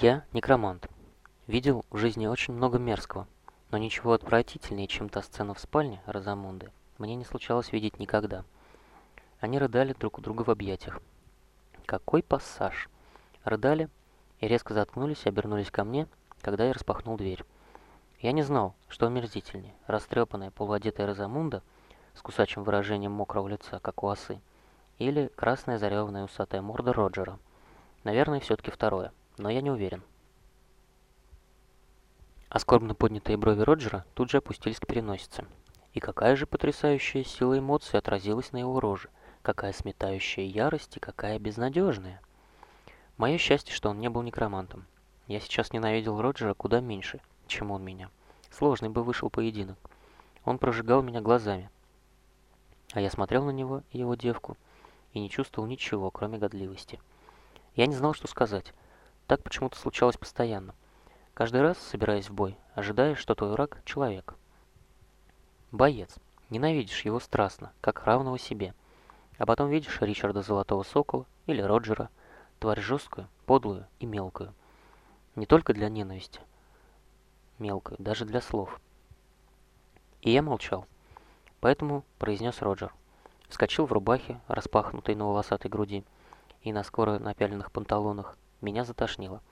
Я некромант. Видел в жизни очень много мерзкого, но ничего отвратительнее, чем та сцена в спальне Розамунды, мне не случалось видеть никогда. Они рыдали друг у друга в объятиях. Какой пассаж! Рыдали и резко заткнулись и обернулись ко мне, когда я распахнул дверь. Я не знал, что омерзительнее, растрепанная полуодетая Розамунда с кусачим выражением мокрого лица, как у осы, или красная зареванная усатая морда Роджера. Наверное, все-таки второе, но я не уверен. А скорбно поднятые брови Роджера тут же опустились к переносице. И какая же потрясающая сила эмоций отразилась на его роже, какая сметающая ярость и какая безнадежная. Мое счастье, что он не был некромантом. Я сейчас ненавидел Роджера куда меньше, чем он меня. Сложный бы вышел поединок. Он прожигал меня глазами. А я смотрел на него и его девку и не чувствовал ничего, кроме годливости. Я не знал, что сказать. Так почему-то случалось постоянно. Каждый раз, собираясь в бой, ожидаешь, что твой враг — человек. Боец. Ненавидишь его страстно, как равного себе. А потом видишь Ричарда Золотого Сокола или Роджера, тварь жесткую, подлую и мелкую. Не только для ненависти. Мелкую, даже для слов. И я молчал. Поэтому произнес Роджер. Вскочил в рубахе, распахнутой на волосатой груди, и на скоро напяленных панталонах. Меня затошнило.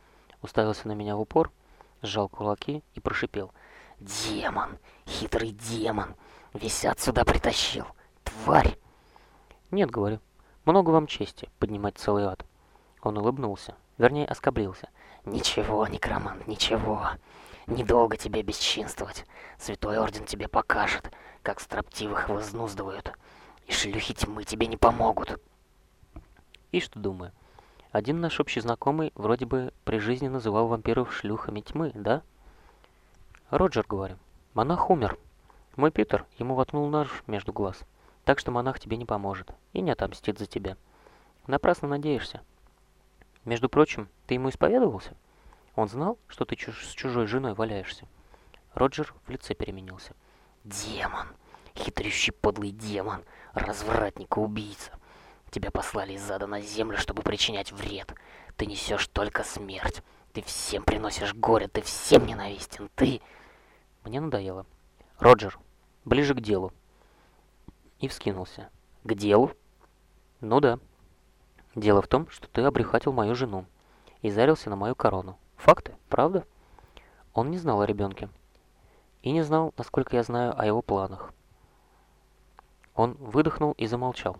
Уставился на меня в упор, сжал кулаки и прошипел. «Демон! Хитрый демон! Весь отсюда притащил! Тварь!» «Нет, — говорю, — много вам чести поднимать целый ад». Он улыбнулся, вернее, оскоблился. «Ничего, некромант, ничего. Недолго тебе бесчинствовать. Святой Орден тебе покажет, как строптивых вознуздывают. И шлюхи тьмы тебе не помогут». И что думаю? Один наш общий знакомый вроде бы при жизни называл вампиров шлюхами тьмы, да? Роджер, говорю. Монах умер. Мой Питер ему воткнул нож между глаз. Так что монах тебе не поможет и не отомстит за тебя. Напрасно надеешься. Между прочим, ты ему исповедовался? Он знал, что ты чуж с чужой женой валяешься? Роджер в лице переменился. Демон! Хитрющий подлый демон! Развратник и убийца! Тебя послали из ада на землю, чтобы причинять вред. Ты несешь только смерть. Ты всем приносишь горе, ты всем ненавистен, ты... Мне надоело. Роджер, ближе к делу. И вскинулся. К делу? Ну да. Дело в том, что ты обрехатил мою жену и зарился на мою корону. Факты, правда? Он не знал о ребенке. И не знал, насколько я знаю о его планах. Он выдохнул и замолчал.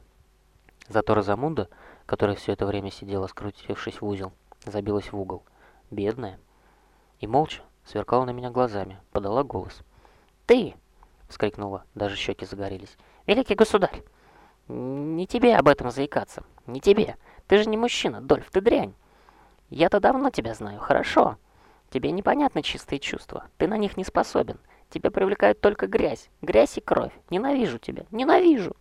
Зато Розамунда, которая все это время сидела, скрутившись в узел, забилась в угол. Бедная. И молча сверкала на меня глазами, подала голос. «Ты!» — вскрикнула, даже щеки загорелись. «Великий государь! Не тебе об этом заикаться, не тебе. Ты же не мужчина, Дольф, ты дрянь. Я-то давно тебя знаю, хорошо. Тебе непонятны чистые чувства, ты на них не способен. Тебя привлекает только грязь, грязь и кровь. Ненавижу тебя, ненавижу!»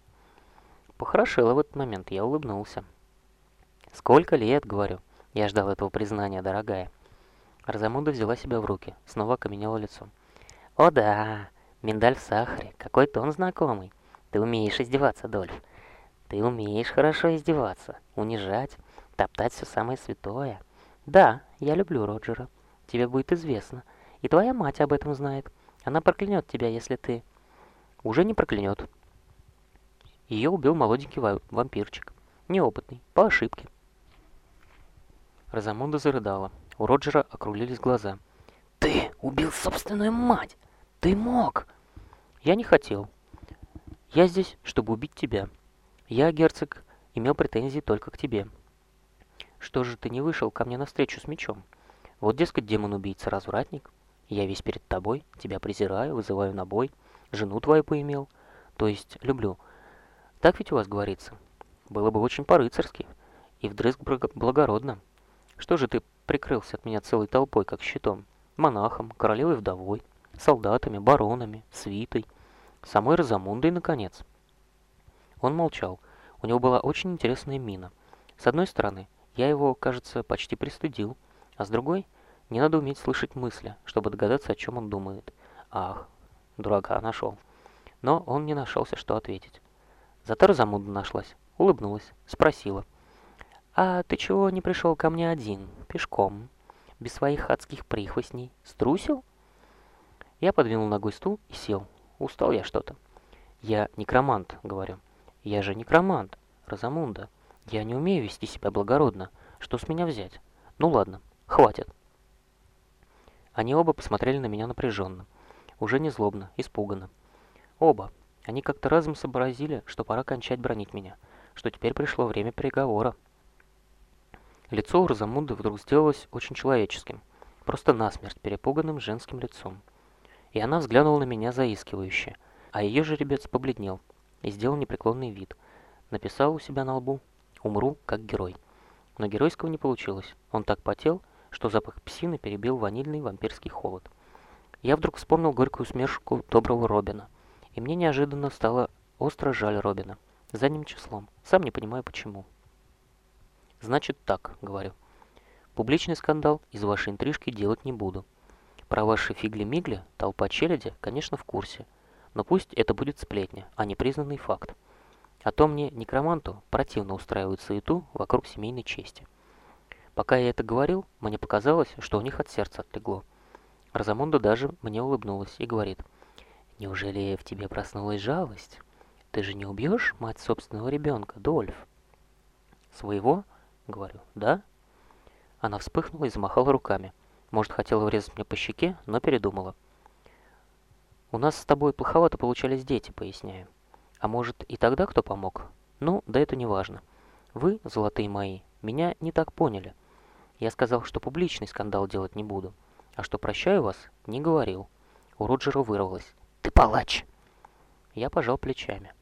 Похорошело в этот момент, я улыбнулся. «Сколько лет, — говорю, — я ждал этого признания, дорогая». Розамунда взяла себя в руки, снова окаменела лицо. «О да, миндаль в сахаре, какой тон знакомый. Ты умеешь издеваться, Дольф. Ты умеешь хорошо издеваться, унижать, топтать все самое святое. Да, я люблю Роджера, тебе будет известно, и твоя мать об этом знает. Она проклянет тебя, если ты...» «Уже не проклянет», ее убил молоденький вампирчик. Неопытный, по ошибке. Розамунда зарыдала. У Роджера округлились глаза. «Ты убил собственную мать! Ты мог!» «Я не хотел. Я здесь, чтобы убить тебя. Я, герцог, имел претензии только к тебе. Что же ты не вышел ко мне навстречу с мечом? Вот, дескать, демон-убийца-развратник. Я весь перед тобой, тебя презираю, вызываю на бой, жену твою поимел, то есть люблю». Так ведь у вас говорится. Было бы очень по-рыцарски и вдрызг благородно. Что же ты прикрылся от меня целой толпой, как щитом? Монахом, королевой-вдовой, солдатами, баронами, свитой, самой Розамундой, наконец. Он молчал. У него была очень интересная мина. С одной стороны, я его, кажется, почти пристыдил, а с другой, не надо уметь слышать мысли, чтобы догадаться, о чем он думает. Ах, дурака нашел. Но он не нашелся, что ответить. Зато Розамунда нашлась, улыбнулась, спросила. «А ты чего не пришел ко мне один, пешком? без своих адских прихвостней. Струсил? Я подвинул ногой стул и сел. Устал я что-то. Я некромант, говорю. Я же некромант, Розамунда. Я не умею вести себя благородно. Что с меня взять? Ну ладно, хватит. Они оба посмотрели на меня напряженно. Уже не злобно, испуганно. Оба. Они как-то разом сообразили, что пора кончать бронить меня, что теперь пришло время переговора. Лицо у Розамунды вдруг сделалось очень человеческим, просто насмерть перепуганным женским лицом. И она взглянула на меня заискивающе, а ее жеребец побледнел и сделал непреклонный вид. Написал у себя на лбу «Умру, как герой». Но геройского не получилось. Он так потел, что запах псины перебил ванильный вампирский холод. Я вдруг вспомнил горькую смешку доброго Робина, и мне неожиданно стало остро жаль Робина. Задним числом. Сам не понимаю почему. Значит так, говорю. Публичный скандал из вашей интрижки делать не буду. Про ваши фигли-мигли толпа челяди, конечно, в курсе. Но пусть это будет сплетня, а не признанный факт. А то мне, некроманту, противно устраивать суету вокруг семейной чести. Пока я это говорил, мне показалось, что у них от сердца отлегло. Розамунда даже мне улыбнулась и говорит, «Неужели в тебе проснулась жалость? Ты же не убьешь мать собственного ребенка, Дольф?» «Своего?» — говорю, «да?» Она вспыхнула и замахала руками. Может, хотела врезать мне по щеке, но передумала. «У нас с тобой плоховато получались дети», — поясняю. «А может, и тогда кто помог? Ну, да это не важно. Вы, золотые мои, меня не так поняли. Я сказал, что публичный скандал делать не буду. А что прощаю вас, не говорил. У Роджера вырвалось. «Ты палач!» Я пожал плечами.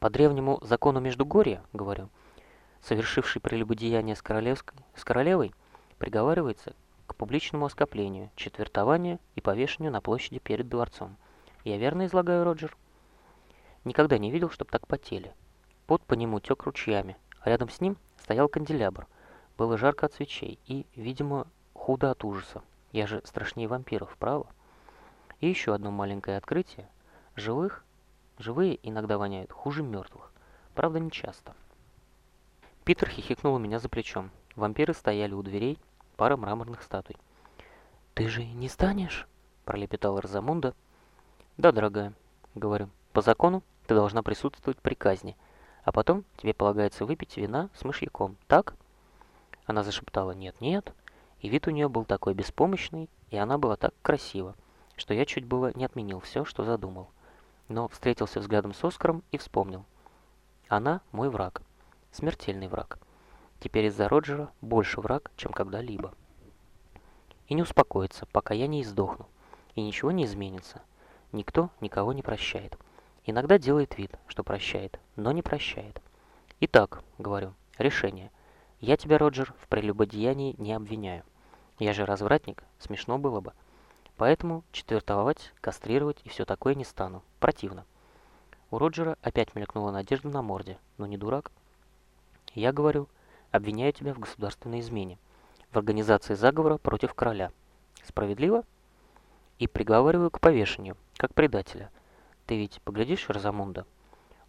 По древнему закону Междугорья, говорю, совершивший прелюбодеяние с, королевской, с королевой, приговаривается к публичному оскоплению, четвертованию и повешению на площади перед дворцом. Я верно излагаю, Роджер? Никогда не видел, чтоб так потели. Пот по нему тек ручьями, а рядом с ним стоял канделябр. Было жарко от свечей и, видимо, худо от ужаса. Я же страшнее вампиров, право? И еще одно маленькое открытие. Живых, живые иногда воняют хуже мертвых. Правда, не часто. Питер хихикнул у меня за плечом. Вампиры стояли у дверей, пара мраморных статуй. «Ты же не станешь?» – пролепетала Розамунда. «Да, дорогая», – говорю. «По закону ты должна присутствовать при казни, а потом тебе полагается выпить вина с мышьяком, так?» Она зашептала «нет-нет», и вид у нее был такой беспомощный, и она была так красива, что я чуть было не отменил все, что задумал. Но встретился взглядом с Оскаром и вспомнил. Она мой враг, смертельный враг. Теперь из-за Роджера больше враг, чем когда-либо. И не успокоится, пока я не издохну. И ничего не изменится. Никто никого не прощает. Иногда делает вид, что прощает, но не прощает. Итак, говорю, решение. Я тебя, Роджер, в прелюбодеянии не обвиняю. Я же развратник, смешно было бы. Поэтому четвертовать, кастрировать и все такое не стану. Противно. У Роджера опять мелькнула надежда на морде, но не дурак. Я говорю, обвиняю тебя в государственной измене, в организации заговора против короля. Справедливо? И приговариваю к повешению, как предателя. Ты ведь поглядишь, Розамунда?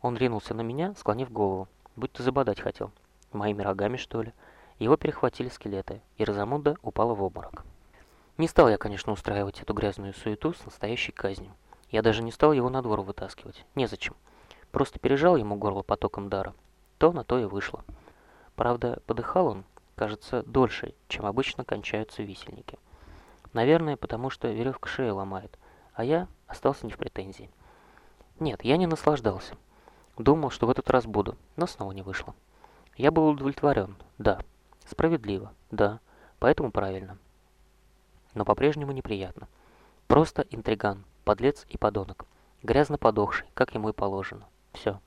Он ринулся на меня, склонив голову, будто забодать хотел. Моими рогами, что ли? Его перехватили скелеты, и Розамунда упала в обморок. Не стал я, конечно, устраивать эту грязную суету с настоящей казнью. Я даже не стал его на двор вытаскивать. Незачем. Просто пережал ему горло потоком дара. То на то и вышло. Правда, подыхал он, кажется, дольше, чем обычно кончаются висельники. Наверное, потому что веревка шею ломает, а я остался не в претензии. Нет, я не наслаждался. Думал, что в этот раз буду, но снова не вышло. Я был удовлетворен, да. Справедливо, да. Поэтому правильно но по-прежнему неприятно. Просто интриган, подлец и подонок. Грязно подохший, как ему и положено. Все.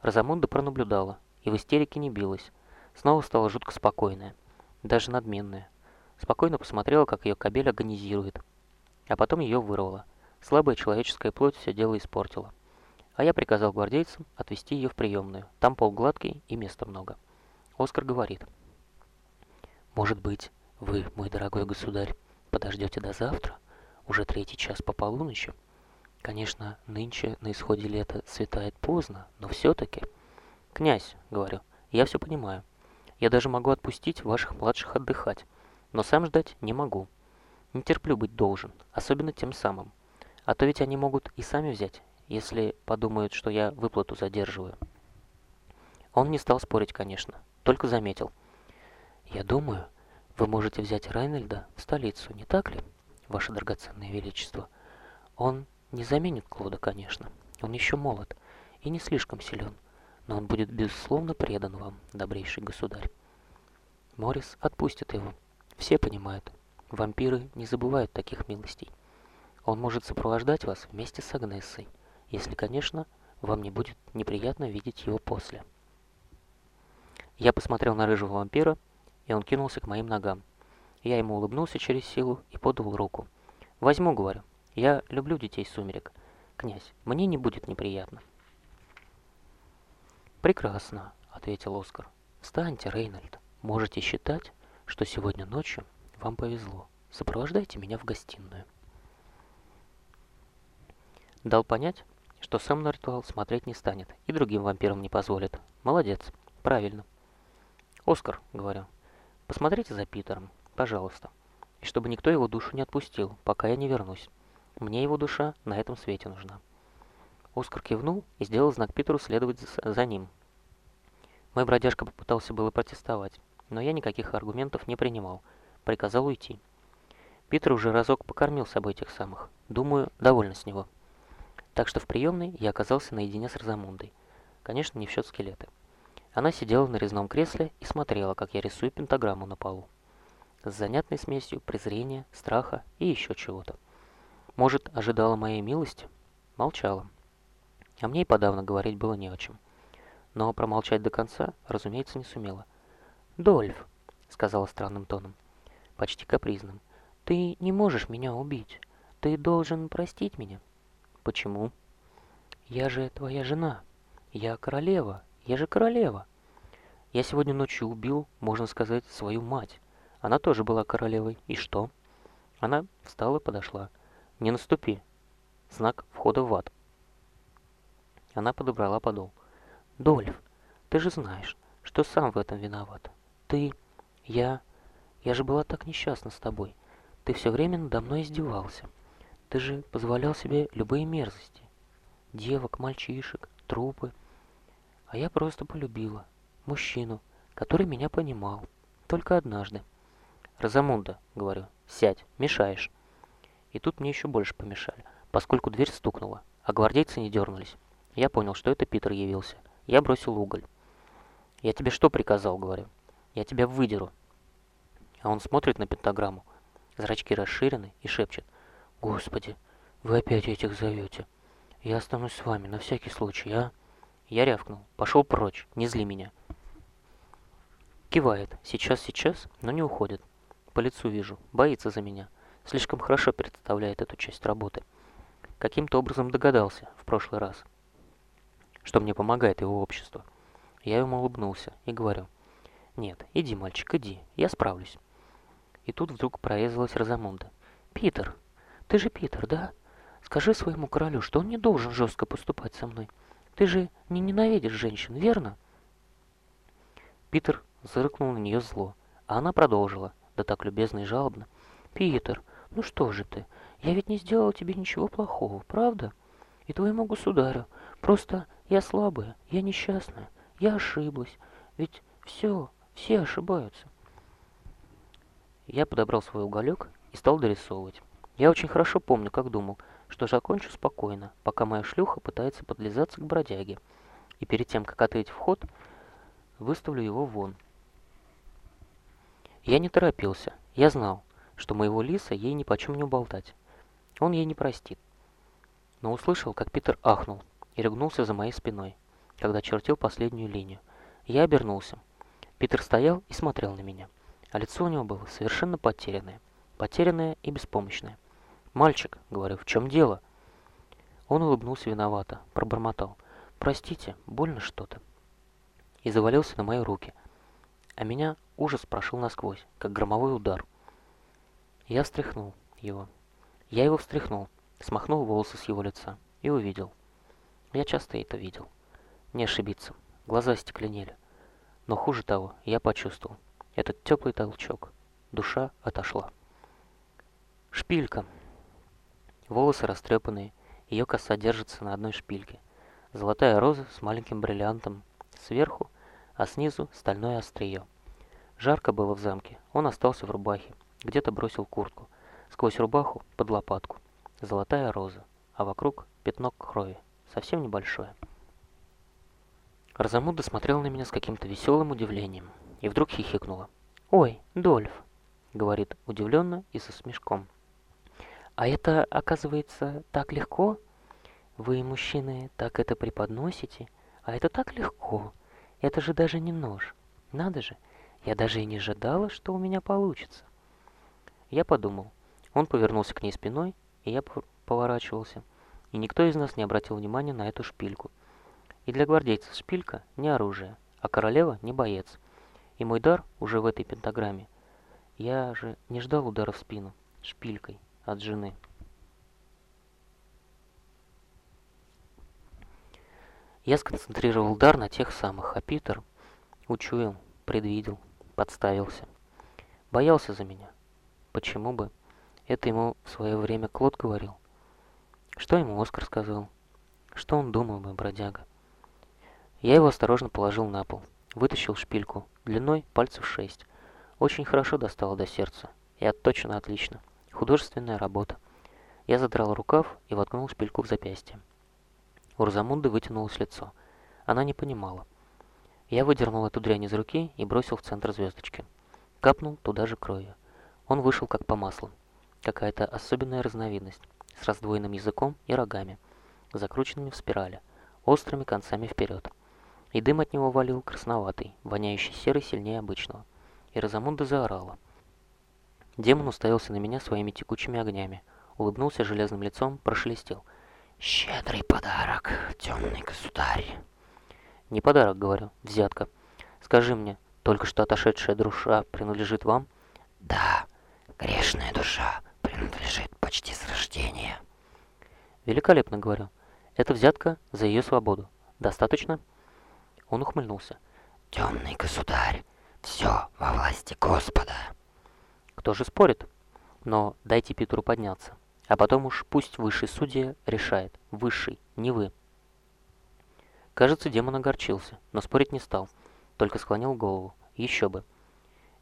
Розамунда пронаблюдала, и в истерике не билась. Снова стала жутко спокойная, даже надменная. Спокойно посмотрела, как ее кобель агонизирует. А потом ее вырвала. Слабая человеческая плоть все дело испортила. А я приказал гвардейцам отвезти ее в приемную. Там пол гладкий и места много. Оскар говорит. «Может быть, вы, мой дорогой государь, подождете до завтра, уже третий час по полуночи. Конечно, нынче на исходе лета светает поздно, но все-таки... Князь, говорю, я все понимаю. Я даже могу отпустить ваших младших отдыхать. но сам ждать не могу. Не терплю быть должен, особенно тем самым. А то ведь они могут и сами взять, если подумают, что я выплату задерживаю. Он не стал спорить, конечно, только заметил. «Я думаю, вы можете взять Райнольда в столицу, не так ли, ваше драгоценное величество? Он не заменит Клода, конечно, он еще молод и не слишком силен, но он будет безусловно предан вам, добрейший государь. Морис отпустит его. Все понимают, вампиры не забывают таких милостей. Он может сопровождать вас вместе с Агнессой, если, конечно, вам не будет неприятно видеть его после. Я посмотрел на рыжего вампира, и он кинулся к моим ногам. Я ему улыбнулся через силу и подал руку. «Возьму», — говорю. «Я люблю детей сумерек. Князь, мне не будет неприятно». «Прекрасно», — ответил Оскар. «Встаньте, Рейнольд. Можете считать, что сегодня ночью вам повезло. Сопровождайте меня в гостиную». Дал понять, что сам на ритуал смотреть не станет и другим вампирам не позволит. Молодец, правильно. «Оскар», — говорю, — «посмотрите за Питером, пожалуйста, и чтобы никто его душу не отпустил, пока я не вернусь. Мне его душа на этом свете нужна». Оскар кивнул и сделал знак Питеру следовать за, ним. Мой бродяжка попытался было протестовать, но я никаких аргументов не принимал, приказал уйти. Питер уже разок покормил собой тех самых. Думаю, довольно с него. Так что в приемной я оказался наедине с Розамундой. Конечно, не в счет скелеты. Она сидела на резном кресле и смотрела, как я рисую пентаграмму на полу. С занятной смесью презрения, страха и еще чего-то. Может, ожидала моей милости? Молчала. А мне и подавно говорить было не о чем. Но промолчать до конца, разумеется, не сумела. «Дольф», — сказала странным тоном, почти капризным, — «ты не можешь меня убить. Ты должен простить меня». Почему? Я же твоя жена. Я королева. Я же королева. Я сегодня ночью убил, можно сказать, свою мать. Она тоже была королевой. И что? Она встала и подошла. Не наступи. Знак входа в ад. Она подобрала подол. Дольф, ты же знаешь, что сам в этом виноват. Ты, я... Я же была так несчастна с тобой. Ты все время надо мной издевался. Ты же позволял себе любые мерзости. Девок, мальчишек, трупы. А я просто полюбила. Мужчину, который меня понимал. Только однажды. «Розамунда», — говорю, — «сядь, мешаешь». И тут мне еще больше помешали, поскольку дверь стукнула, а гвардейцы не дернулись. Я понял, что это Питер явился. Я бросил уголь. «Я тебе что приказал?» — говорю. «Я тебя выдеру». А он смотрит на пентаграмму. Зрачки расширены и шепчет. Господи, вы опять этих зовете. Я останусь с вами на всякий случай, а? Я рявкнул. Пошел прочь, не зли меня. Кивает. Сейчас, сейчас, но не уходит. По лицу вижу. Боится за меня. Слишком хорошо представляет эту часть работы. Каким-то образом догадался в прошлый раз, что мне помогает его общество. Я ему улыбнулся и говорю. Нет, иди, мальчик, иди, я справлюсь. И тут вдруг прорезалась Розамунда. «Питер, ты же Питер, да? Скажи своему королю, что он не должен жестко поступать со мной. Ты же не ненавидишь женщин, верно?» Питер зыркнул на нее зло, а она продолжила, да так любезно и жалобно. «Питер, ну что же ты? Я ведь не сделала тебе ничего плохого, правда? И твоему государю. Просто я слабая, я несчастная, я ошиблась. Ведь все, все ошибаются». Я подобрал свой уголек и стал дорисовывать. Я очень хорошо помню, как думал, что закончу спокойно, пока моя шлюха пытается подлизаться к бродяге, и перед тем, как открыть вход, выставлю его вон. Я не торопился. Я знал, что моего лиса ей ни почем не уболтать. Он ей не простит. Но услышал, как Питер ахнул и рыгнулся за моей спиной, когда чертил последнюю линию. Я обернулся. Питер стоял и смотрел на меня, а лицо у него было совершенно потерянное. Потерянное и беспомощное. «Мальчик», — говорю, — «в чем дело?» Он улыбнулся виновато, пробормотал. «Простите, больно что-то». И завалился на мои руки. А меня ужас прошел насквозь, как громовой удар. Я встряхнул его. Я его встряхнул, смахнул волосы с его лица и увидел. Я часто это видел. Не ошибиться. Глаза стекленели. Но хуже того, я почувствовал. Этот теплый толчок. душа отошла. Шпилька. Волосы растрепанные, ее коса держится на одной шпильке. Золотая роза с маленьким бриллиантом сверху, а снизу стальное острие. Жарко было в замке, он остался в рубахе, где-то бросил куртку. Сквозь рубаху под лопатку. Золотая роза, а вокруг пятно крови, совсем небольшое. Розамуда смотрела на меня с каким-то веселым удивлением и вдруг хихикнула. «Ой, Дольф!» — говорит удивленно и со смешком. «А это, оказывается, так легко? Вы, мужчины, так это преподносите? А это так легко! Это же даже не нож! Надо же! Я даже и не ожидала, что у меня получится!» Я подумал. Он повернулся к ней спиной, и я поворачивался, и никто из нас не обратил внимания на эту шпильку — и для гвардейцев шпилька не оружие, а королева не боец. И мой дар уже в этой пентаграмме. Я же не ждал удара в спину шпилькой от жены. Я сконцентрировал дар на тех самых, а Питер учуял, предвидел, подставился. Боялся за меня. Почему бы? Это ему в свое время Клод говорил. Что ему Оскар сказал? Что он думал, мой бродяга? Я его осторожно положил на пол, вытащил шпильку, длиной пальцев шесть. Очень хорошо достало до сердца, и отточено отлично. Художественная работа. Я задрал рукав и воткнул шпильку в запястье. У Розамунды вытянулось лицо. Она не понимала. Я выдернул эту дрянь из руки и бросил в центр звездочки. Капнул туда же кровью. Он вышел как по маслу. Какая-то особенная разновидность, с раздвоенным языком и рогами, закрученными в спирали, острыми концами вперед и дым от него валил красноватый, воняющий серый сильнее обычного. И Розамунда заорала. Демон уставился на меня своими текучими огнями, улыбнулся железным лицом, прошелестел. «Щедрый подарок, темный государь!» «Не подарок, — говорю, — взятка. Скажи мне, только что отошедшая душа принадлежит вам?» «Да, грешная душа принадлежит почти с рождения». «Великолепно, — говорю. Это взятка за ее свободу. Достаточно?» Он ухмыльнулся. «Темный государь, все во власти Господа». «Кто же спорит? Но дайте Питеру подняться, а потом уж пусть высший судья решает. Высший, не вы». Кажется, демон огорчился, но спорить не стал, только склонил голову. Еще бы.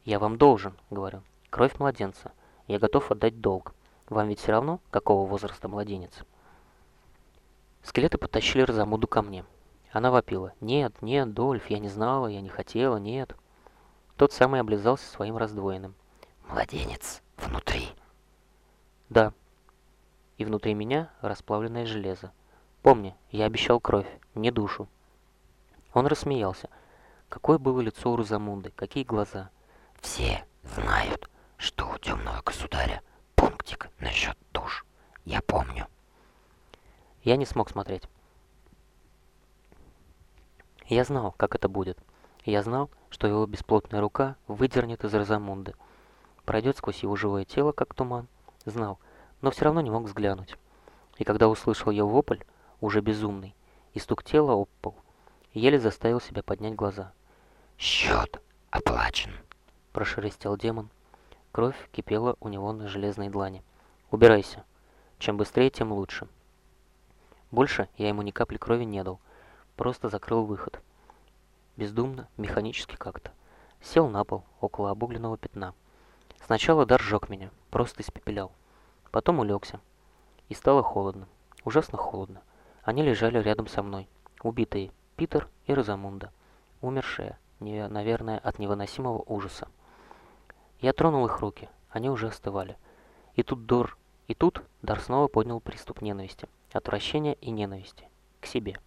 «Я вам должен», — говорю. «Кровь младенца. Я готов отдать долг. Вам ведь все равно, какого возраста младенец?» Скелеты подтащили Розамуду ко мне. Она вопила. «Нет, нет, Дольф, я не знала, я не хотела, нет». Тот самый облизался своим раздвоенным. «Младенец внутри». «Да». И внутри меня расплавленное железо. Помни, я обещал кровь, не душу. Он рассмеялся. Какое было лицо у Розамунды, какие глаза. «Все знают, что у темного государя пунктик насчет душ. Я помню». Я не смог смотреть. Я знал, как это будет. Я знал, что его бесплотная рука выдернет из Розамунды. Пройдет сквозь его живое тело, как туман. Знал, но все равно не мог взглянуть. И когда услышал его вопль, уже безумный, и стук тела об пол, еле заставил себя поднять глаза. «Счет оплачен», — прошелестел демон. Кровь кипела у него на железной длани. «Убирайся. Чем быстрее, тем лучше». Больше я ему ни капли крови не дал, Просто закрыл выход. Бездумно, механически как-то. Сел на пол, около обугленного пятна. Сначала дар сжег меня, просто испепелял. Потом улегся. И стало холодно. Ужасно холодно. Они лежали рядом со мной. Убитые. Питер и Розамунда. Умершие, не, наверное, от невыносимого ужаса. Я тронул их руки. Они уже остывали. И тут Дор... И тут Дар снова поднял приступ ненависти. Отвращения и ненависти. К себе.